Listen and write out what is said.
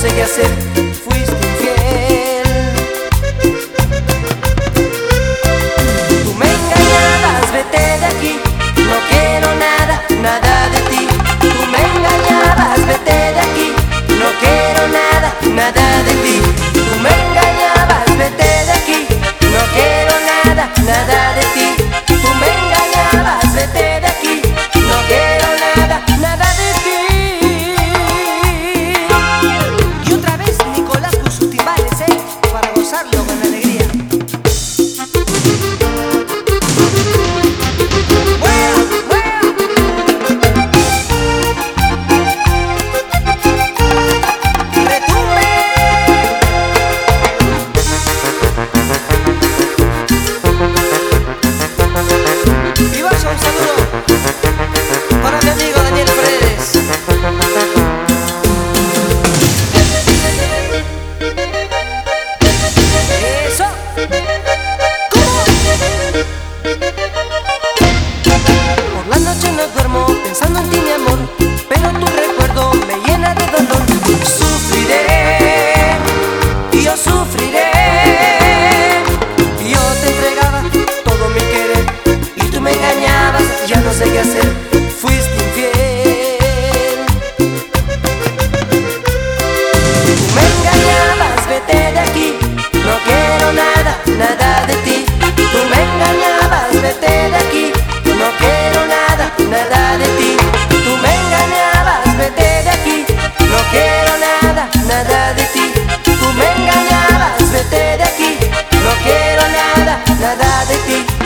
sé qué hacer, fuiste infiel. Tú me engañabas, vete de aquí, no quiero nada, nada de ti. Tú me engañabas, vete de aquí, no quiero nada, nada de ti. Tú me engañabas, vete de aquí, no quiero nada, nada nada de ti.